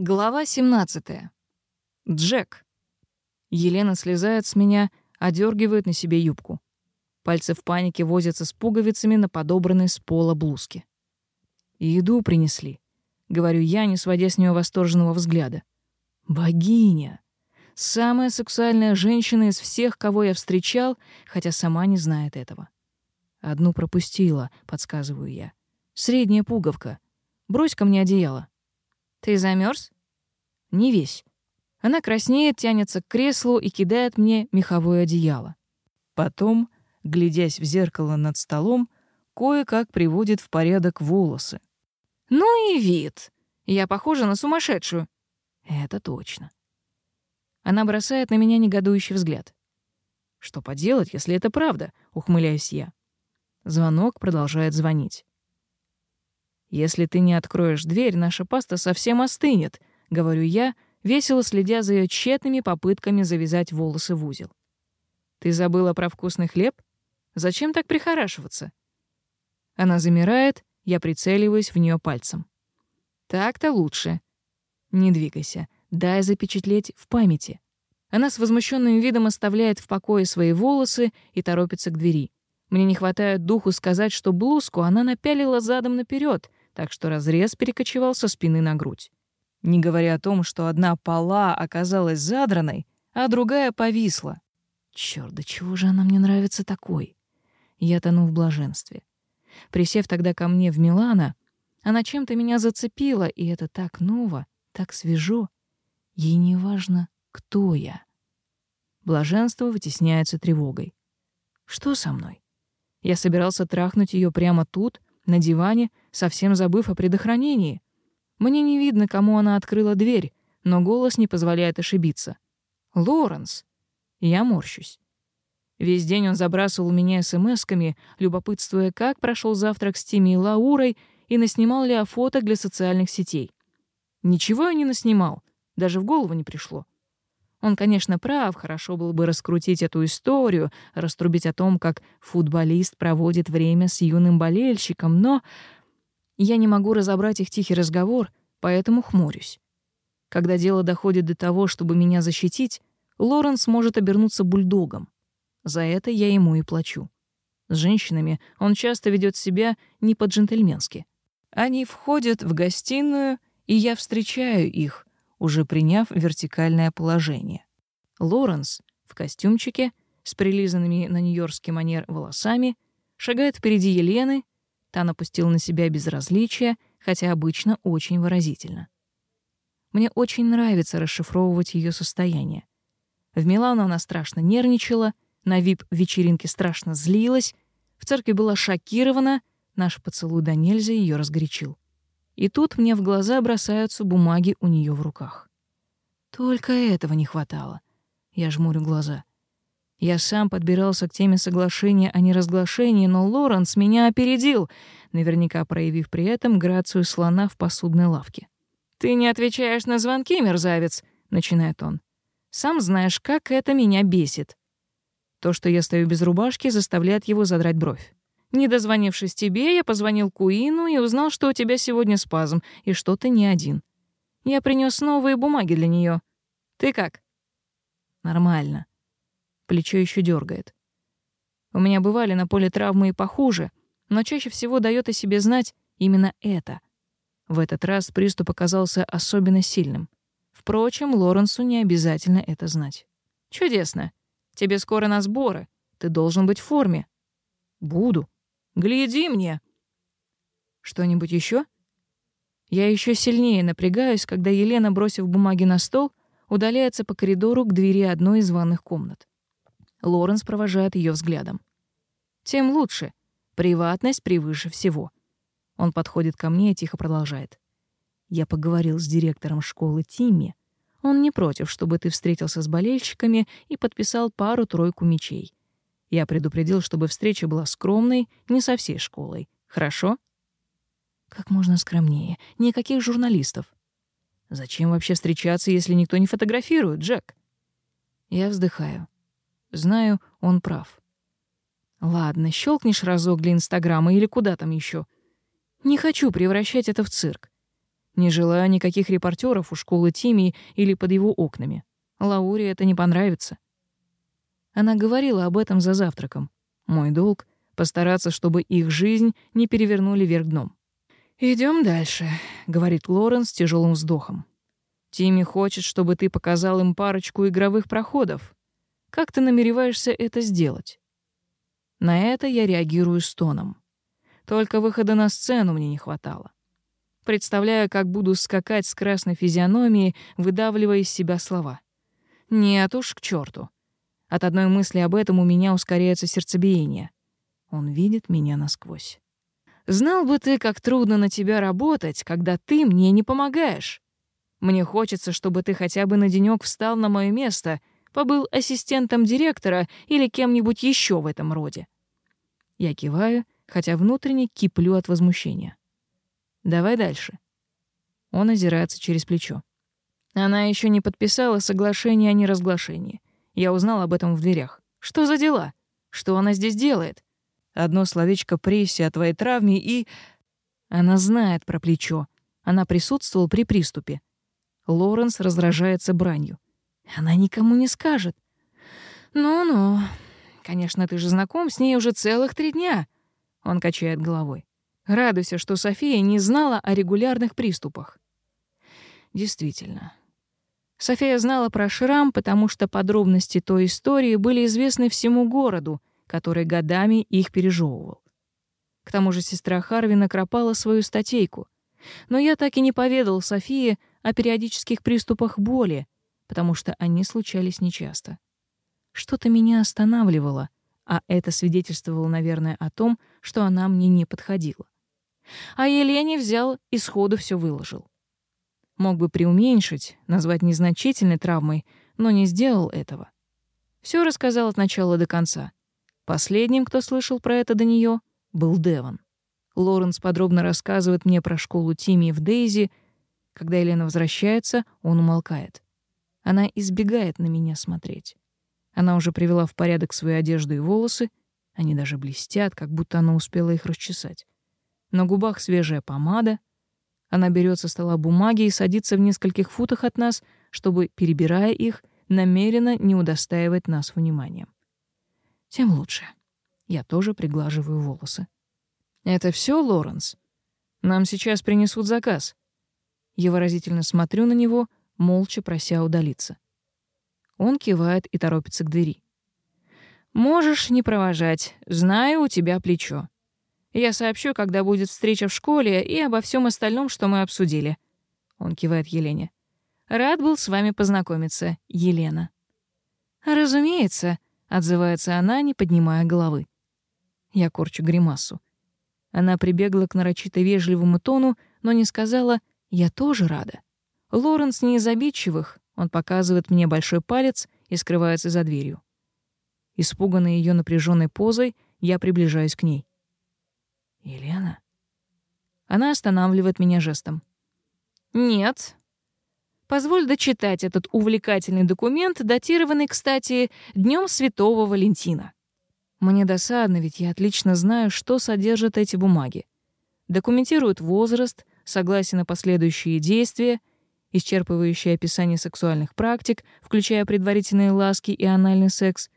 Глава 17. Джек. Елена слезает с меня, одергивает на себе юбку. Пальцы в панике возятся с пуговицами на подобранной с пола блузке. «Еду принесли», — говорю я, не сводя с нее восторженного взгляда. «Богиня! Самая сексуальная женщина из всех, кого я встречал, хотя сама не знает этого». «Одну пропустила», — подсказываю я. «Средняя пуговка. Брось ко мне одеяло». «Ты замерз?» «Не весь». Она краснеет, тянется к креслу и кидает мне меховое одеяло. Потом, глядясь в зеркало над столом, кое-как приводит в порядок волосы. «Ну и вид! Я похожа на сумасшедшую!» «Это точно». Она бросает на меня негодующий взгляд. «Что поделать, если это правда?» — ухмыляюсь я. Звонок продолжает звонить. «Если ты не откроешь дверь, наша паста совсем остынет», — говорю я, весело следя за ее тщетными попытками завязать волосы в узел. «Ты забыла про вкусный хлеб? Зачем так прихорашиваться?» Она замирает, я прицеливаюсь в нее пальцем. «Так-то лучше. Не двигайся, дай запечатлеть в памяти». Она с возмущенным видом оставляет в покое свои волосы и торопится к двери. Мне не хватает духу сказать, что блузку она напялила задом наперед, так что разрез перекочевал со спины на грудь. Не говоря о том, что одна пола оказалась задранной, а другая повисла. Чёрт, да чего же она мне нравится такой? Я тону в блаженстве. Присев тогда ко мне в Милана, она чем-то меня зацепила, и это так ново, так свежо. Ей не важно, кто я. Блаженство вытесняется тревогой. Что со мной? Я собирался трахнуть её прямо тут — на диване, совсем забыв о предохранении. Мне не видно, кому она открыла дверь, но голос не позволяет ошибиться. «Лоренс!» Я морщусь. Весь день он забрасывал меня смс-ками, любопытствуя, как прошел завтрак с Тими и Лаурой и наснимал ли я фото для социальных сетей. Ничего я не наснимал, даже в голову не пришло. Он, конечно, прав, хорошо было бы раскрутить эту историю, раструбить о том, как футболист проводит время с юным болельщиком, но я не могу разобрать их тихий разговор, поэтому хмурюсь. Когда дело доходит до того, чтобы меня защитить, Лоренс может обернуться бульдогом. За это я ему и плачу. С женщинами он часто ведет себя не по-джентльменски. Они входят в гостиную, и я встречаю их, уже приняв вертикальное положение. Лоренс в костюмчике с прилизанными на нью-йоркский манер волосами шагает впереди Елены, та напустила на себя безразличие, хотя обычно очень выразительно. Мне очень нравится расшифровывать ее состояние. В Милане она страшно нервничала, на вип-вечеринке страшно злилась, в церкви была шокирована, наш поцелуй до нельзя ее разгорячил. И тут мне в глаза бросаются бумаги у нее в руках. Только этого не хватало. Я жмурю глаза. Я сам подбирался к теме соглашения, а не разглашения, но Лоренс меня опередил, наверняка проявив при этом грацию слона в посудной лавке. «Ты не отвечаешь на звонки, мерзавец!» — начинает он. «Сам знаешь, как это меня бесит». То, что я стою без рубашки, заставляет его задрать бровь. Не дозвонившись тебе, я позвонил Куину и узнал, что у тебя сегодня спазм и что ты не один. Я принес новые бумаги для нее. Ты как? Нормально. Плечо еще дергает. У меня бывали на поле травмы и похуже, но чаще всего дает о себе знать именно это. В этот раз приступ оказался особенно сильным. Впрочем, Лоренсу не обязательно это знать. Чудесно. Тебе скоро на сборы. Ты должен быть в форме. Буду, Гляди мне. Что-нибудь еще? Я еще сильнее напрягаюсь, когда Елена, бросив бумаги на стол, удаляется по коридору к двери одной из ванных комнат. Лоренс провожает ее взглядом. Тем лучше. Приватность превыше всего. Он подходит ко мне и тихо продолжает. Я поговорил с директором школы Тимми. Он не против, чтобы ты встретился с болельщиками и подписал пару-тройку мечей. Я предупредил, чтобы встреча была скромной, не со всей школой. Хорошо? Как можно скромнее. Никаких журналистов. Зачем вообще встречаться, если никто не фотографирует, Джек? Я вздыхаю. Знаю, он прав. Ладно, щелкнешь разок для Инстаграма или куда там еще. Не хочу превращать это в цирк. Не желаю никаких репортеров у школы Тимми или под его окнами. Лауре это не понравится. Она говорила об этом за завтраком. Мой долг — постараться, чтобы их жизнь не перевернули вверх дном. Идем дальше», — говорит Лорен с тяжелым вздохом. «Тимми хочет, чтобы ты показал им парочку игровых проходов. Как ты намереваешься это сделать?» На это я реагирую стоном. Только выхода на сцену мне не хватало. Представляю, как буду скакать с красной физиономией, выдавливая из себя слова. «Нет уж, к черту. От одной мысли об этом у меня ускоряется сердцебиение. Он видит меня насквозь. Знал бы ты, как трудно на тебя работать, когда ты мне не помогаешь. Мне хочется, чтобы ты хотя бы на денёк встал на моё место, побыл ассистентом директора или кем-нибудь ещё в этом роде. Я киваю, хотя внутренне киплю от возмущения. Давай дальше. Он озирается через плечо. Она ещё не подписала соглашение о неразглашении. Я узнал об этом в дверях. Что за дела? Что она здесь делает? Одно словечко прессе о твоей травме и... Она знает про плечо. Она присутствовала при приступе. Лоренс раздражается бранью. Она никому не скажет. Ну-ну. Конечно, ты же знаком с ней уже целых три дня. Он качает головой. Радуйся, что София не знала о регулярных приступах. Действительно, София знала про шрам, потому что подробности той истории были известны всему городу, который годами их пережевывал. К тому же сестра Харвина кропала свою статейку. Но я так и не поведал Софии о периодических приступах боли, потому что они случались нечасто. Что-то меня останавливало, а это свидетельствовало, наверное, о том, что она мне не подходила. А Елене взял и сходу все выложил мог бы преуменьшить, назвать незначительной травмой, но не сделал этого. Все рассказал от начала до конца. Последним, кто слышал про это до нее, был Деван. Лоренс подробно рассказывает мне про школу Тимми в Дейзи. Когда Елена возвращается, он умолкает. Она избегает на меня смотреть. Она уже привела в порядок свою одежду и волосы. Они даже блестят, как будто она успела их расчесать. На губах свежая помада, она берет со стола бумаги и садится в нескольких футах от нас, чтобы, перебирая их, намеренно не удостаивать нас вниманием. Тем лучше. Я тоже приглаживаю волосы. «Это все, Лоренс? Нам сейчас принесут заказ». Я выразительно смотрю на него, молча прося удалиться. Он кивает и торопится к двери. «Можешь не провожать. Знаю, у тебя плечо». Я сообщу, когда будет встреча в школе и обо всем остальном, что мы обсудили. Он кивает Елене. Рад был с вами познакомиться, Елена. Разумеется, отзывается она, не поднимая головы. Я корчу гримасу. Она прибегла к нарочито вежливому тону, но не сказала «я тоже рада». Лоренс не из обидчивых, он показывает мне большой палец и скрывается за дверью. Испуганный ее напряженной позой, я приближаюсь к ней. «Елена?» Она останавливает меня жестом. «Нет». Позволь дочитать этот увлекательный документ, датированный, кстати, Днем Святого Валентина. Мне досадно, ведь я отлично знаю, что содержат эти бумаги. Документируют возраст, согласие на последующие действия, исчерпывающее описание сексуальных практик, включая предварительные ласки и анальный секс,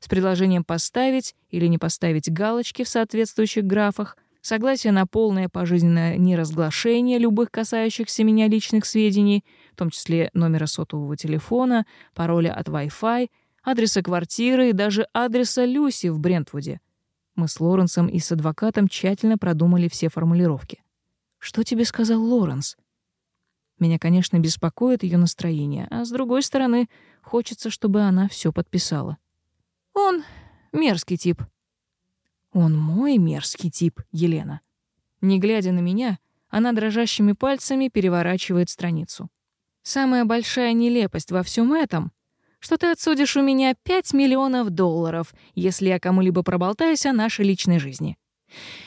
с предложением поставить или не поставить галочки в соответствующих графах — Согласие на полное пожизненное неразглашение любых касающихся меня личных сведений, в том числе номера сотового телефона, пароля от Wi-Fi, адреса квартиры и даже адреса Люси в Брентвуде. Мы с Лоренсом и с адвокатом тщательно продумали все формулировки. «Что тебе сказал Лоренс?» Меня, конечно, беспокоит ее настроение, а с другой стороны, хочется, чтобы она все подписала. Он мерзкий тип. «Он мой мерзкий тип, Елена». Не глядя на меня, она дрожащими пальцами переворачивает страницу. «Самая большая нелепость во всем этом, что ты отсудишь у меня 5 миллионов долларов, если я кому-либо проболтаюсь о нашей личной жизни».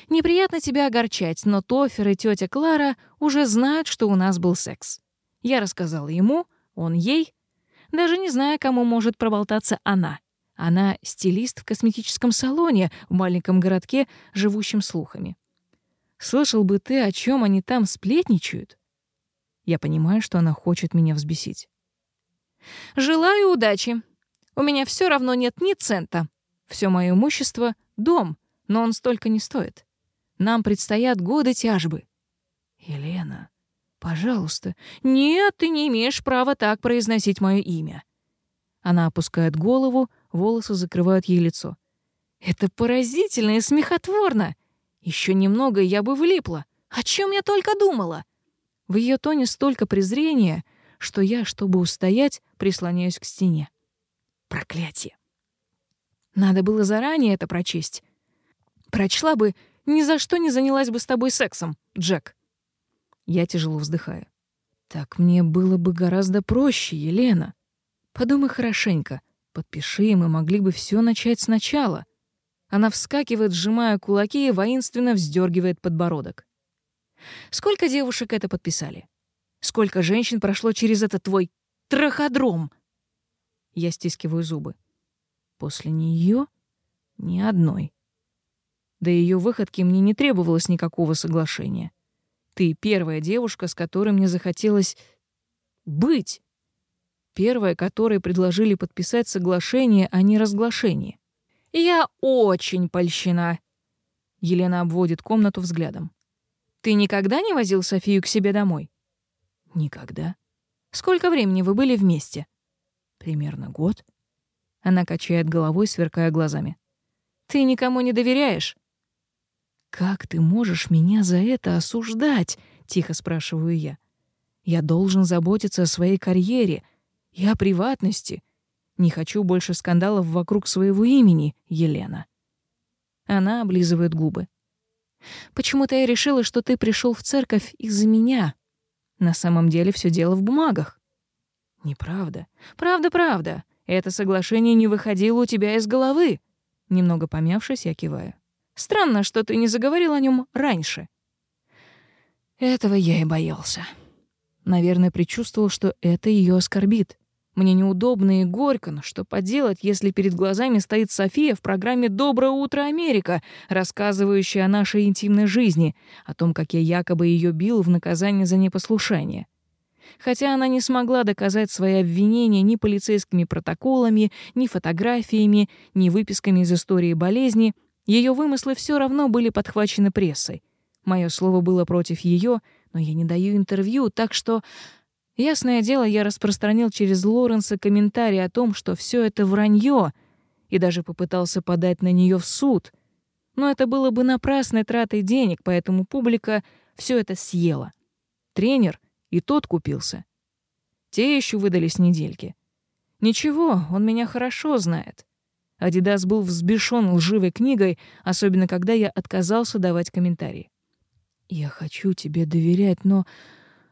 Неприятно тебя огорчать, но Тофер и тетя Клара уже знают, что у нас был секс. Я рассказала ему, он ей, даже не зная, кому может проболтаться она. Она стилист в косметическом салоне в маленьком городке, живущем слухами. Слышал бы ты, о чем они там сплетничают? Я понимаю, что она хочет меня взбесить. Желаю удачи. У меня все равно нет ни цента. Все мое имущество — дом, но он столько не стоит. Нам предстоят годы тяжбы. Елена, пожалуйста. Нет, ты не имеешь права так произносить мое имя. Она опускает голову, волосы закрывают ей лицо. «Это поразительно и смехотворно! Еще немного, и я бы влипла! О чем я только думала!» В ее тоне столько презрения, что я, чтобы устоять, прислоняюсь к стене. Проклятие! Надо было заранее это прочесть. Прочла бы, ни за что не занялась бы с тобой сексом, Джек. Я тяжело вздыхаю. Так мне было бы гораздо проще, Елена. Подумай хорошенько. Подпиши, и мы могли бы все начать сначала. Она вскакивает, сжимая кулаки и воинственно вздергивает подбородок. Сколько девушек это подписали? Сколько женщин прошло через этот твой траходром? Я стискиваю зубы. После нее ни одной. До ее выходки мне не требовалось никакого соглашения. Ты первая девушка, с которой мне захотелось быть. Первые, которые предложили подписать соглашение а не разглашение. «Я очень польщена!» Елена обводит комнату взглядом. «Ты никогда не возил Софию к себе домой?» «Никогда». «Сколько времени вы были вместе?» «Примерно год». Она качает головой, сверкая глазами. «Ты никому не доверяешь?» «Как ты можешь меня за это осуждать?» — тихо спрашиваю я. «Я должен заботиться о своей карьере, и о приватности. Не хочу больше скандалов вокруг своего имени, Елена. Она облизывает губы. Почему-то я решила, что ты пришел в церковь из-за меня. На самом деле все дело в бумагах. Неправда. Правда, правда. Это соглашение не выходило у тебя из головы. Немного помявшись, я киваю. Странно, что ты не заговорил о нем раньше. Этого я и боялся. Наверное, предчувствовал, что это ее оскорбит. Мне неудобно и горько, но что поделать, если перед глазами стоит София в программе «Доброе утро, Америка», рассказывающая о нашей интимной жизни, о том, как я якобы ее бил в наказание за непослушание. Хотя она не смогла доказать свои обвинения ни полицейскими протоколами, ни фотографиями, ни выписками из истории болезни, ее вымыслы все равно были подхвачены прессой. Мое слово было против ее, но я не даю интервью, так что... Ясное дело, я распространил через Лоренса комментарий о том, что все это вранье, и даже попытался подать на нее в суд. Но это было бы напрасной тратой денег, поэтому публика все это съела. Тренер и тот купился. Те еще выдались недельки. Ничего, он меня хорошо знает. Адидас был взбешен лживой книгой, особенно когда я отказался давать комментарии. «Я хочу тебе доверять, но...»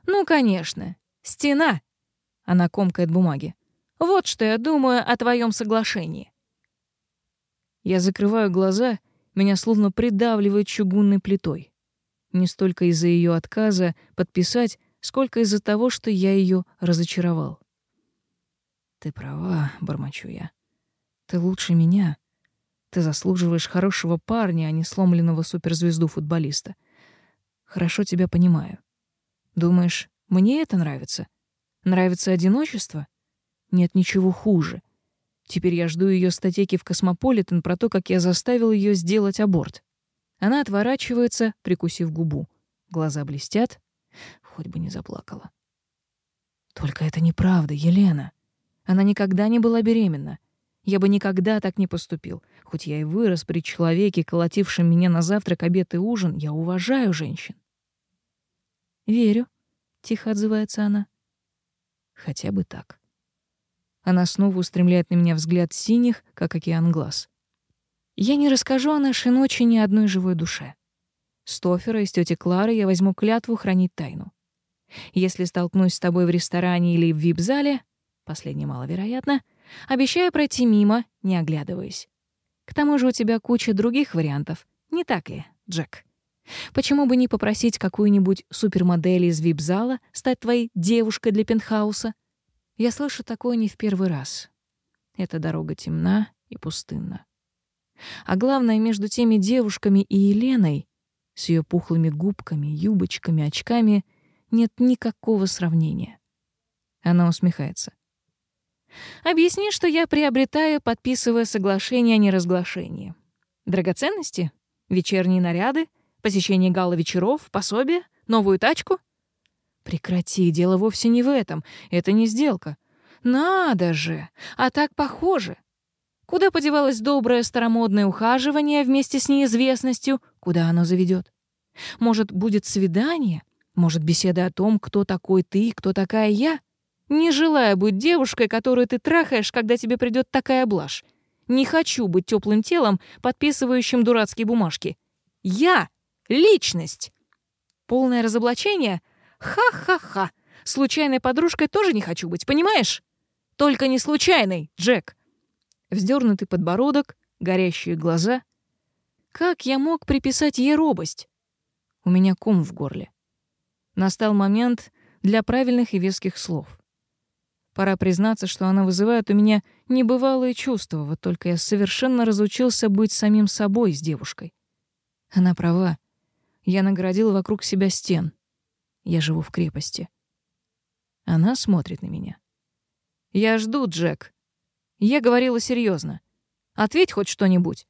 «Ну, конечно. «Стена!» — она комкает бумаги. «Вот что я думаю о твоем соглашении». Я закрываю глаза, меня словно придавливает чугунной плитой. Не столько из-за ее отказа подписать, сколько из-за того, что я ее разочаровал. «Ты права», — бормочу я. «Ты лучше меня. Ты заслуживаешь хорошего парня, а не сломленного суперзвезду-футболиста. Хорошо тебя понимаю. Думаешь, мне это нравится. Нравится одиночество? Нет ничего хуже. Теперь я жду ее статейки в «Космополитен» про то, как я заставил ее сделать аборт. Она отворачивается, прикусив губу. Глаза блестят. Хоть бы не заплакала. Только это неправда, Елена. Она никогда не была беременна. Я бы никогда так не поступил. Хоть я и вырос при человеке, колотившем меня на завтрак, обед и ужин, я уважаю женщин. Верю, — тихо отзывается она. «Хотя бы так». Она снова устремляет на меня взгляд синих, как океан глаз. Я не расскажу о нашей ночи ни одной живой душе. Стофера из тети Клары я возьму клятву хранить тайну. Если столкнусь с тобой в ресторане или в вип-зале, последнее маловероятно, обещаю пройти мимо, не оглядываясь. К тому же у тебя куча других вариантов, не так ли, Джек? Почему бы не попросить какую-нибудь супермодель из вип-зала стать твоей девушкой для пентхауса? Я слышу такое не в первый раз. Эта дорога темна и пустынна. А главное, между теми девушками и Еленой, с ее пухлыми губками, юбочками, очками, нет никакого сравнения. Она усмехается. Объясни, что я приобретаю, подписывая соглашение о неразглашении. Драгоценности? Вечерние наряды? Посещение гала вечеров, пособие, новую тачку? Прекрати, дело вовсе не в этом. Это не сделка. Надо же! А так похоже. Куда подевалось доброе старомодное ухаживание вместе с неизвестностью? Куда оно заведет? Может, будет свидание? Может, беседа о том, кто такой ты, кто такая я? Не желаю быть девушкой, которую ты трахаешь, когда тебе придет такая блажь. Не хочу быть теплым телом, подписывающим дурацкие бумажки. Я Личность. Полное разоблачение? Ха-ха-ха. Случайной подружкой тоже не хочу быть, понимаешь? Только не случайной, Джек. Вздернутый подбородок, горящие глаза. Как я мог приписать ей робость? У меня ком в горле. Настал момент для правильных и веских слов. Пора признаться, что она вызывает у меня небывалые чувства, вот только я совершенно разучился быть самим собой с девушкой. Она права. Я наградил вокруг себя стен. Я живу в крепости. Она смотрит на меня. Я жду, Джек. Я говорила серьезно. Ответь хоть что-нибудь.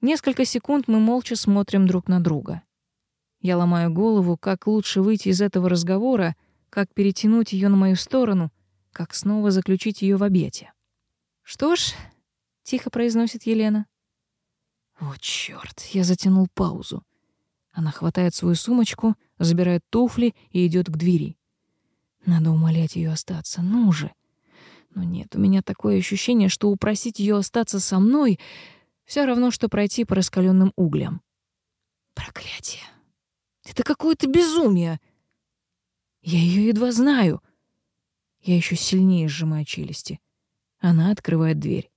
Несколько секунд мы молча смотрим друг на друга. Я ломаю голову, как лучше выйти из этого разговора, как перетянуть ее на мою сторону, как снова заключить ее в объятия. «Что ж», — тихо произносит Елена. «О, черт, я затянул паузу. Она хватает свою сумочку, забирает туфли и идет к двери. Надо умолять ее остаться, ну же. Но нет, у меня такое ощущение, что упросить ее остаться со мной все равно, что пройти по раскаленным углям. Проклятие. Это какое-то безумие. Я ее едва знаю. Я еще сильнее сжимаю челюсти. Она открывает дверь.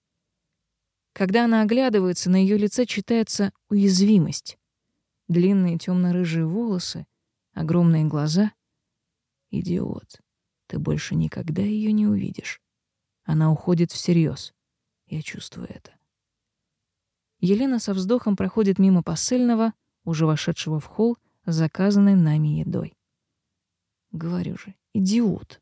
Когда она оглядывается, на ее лице читается уязвимость длинные темно-рыжие волосы, огромные глаза. Идиот, ты больше никогда ее не увидишь. Она уходит всерьез. Я чувствую это. Елена со вздохом проходит мимо посыльного, уже вошедшего в холл, с заказанной нами едой. Говорю же, идиот.